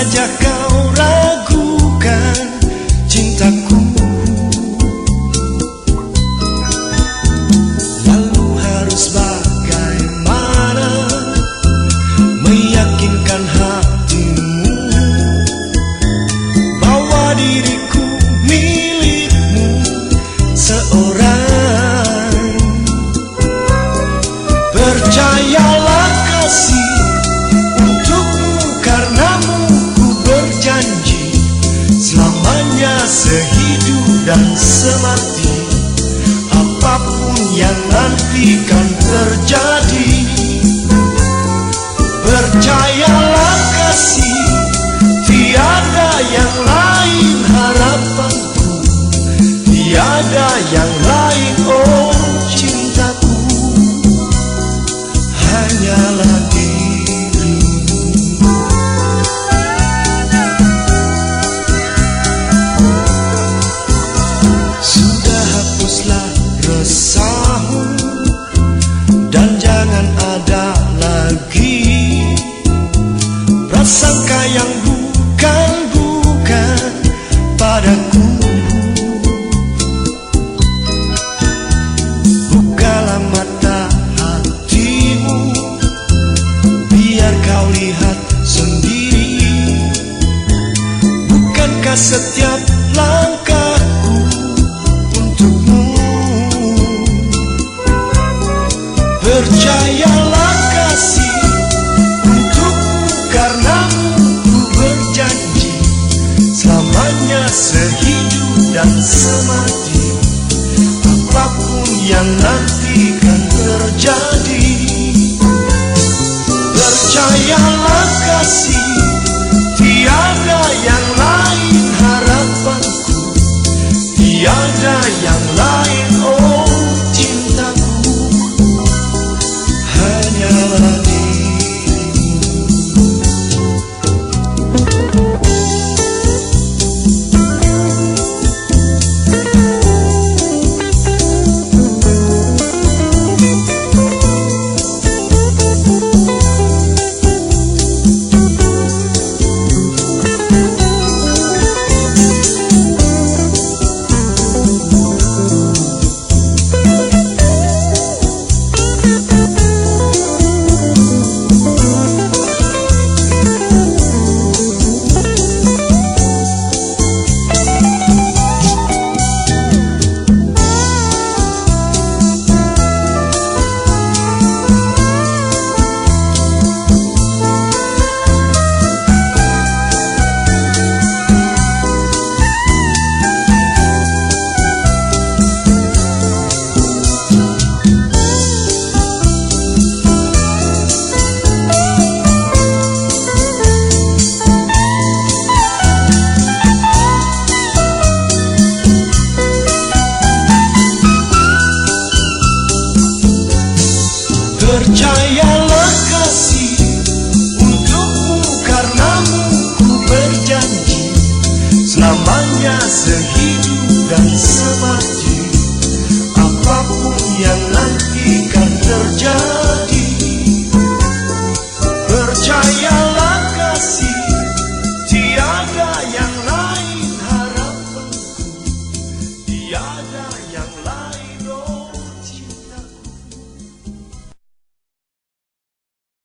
wajahkan Dan semati Apa pun yang nanti kan terjadi. Percayalah kasih Tiada yang lain harapanku. Tiada yang lain oh cintaku. Hanyalah Prasangka yang bukan-bukan padaku. Bukalah mata hatimu Biar kau lihat sendiri. Bukankah setiap langkahku untukmu? Percayalah kasih dan semati Apa pun yang nanti Percayalah kasih untukmu karenamu ku berjanji Selamanya sehidup dan semati Apa pun yang nanti kan terjadi. Percayalah kasih Tiada yang lain harapanku. Tiada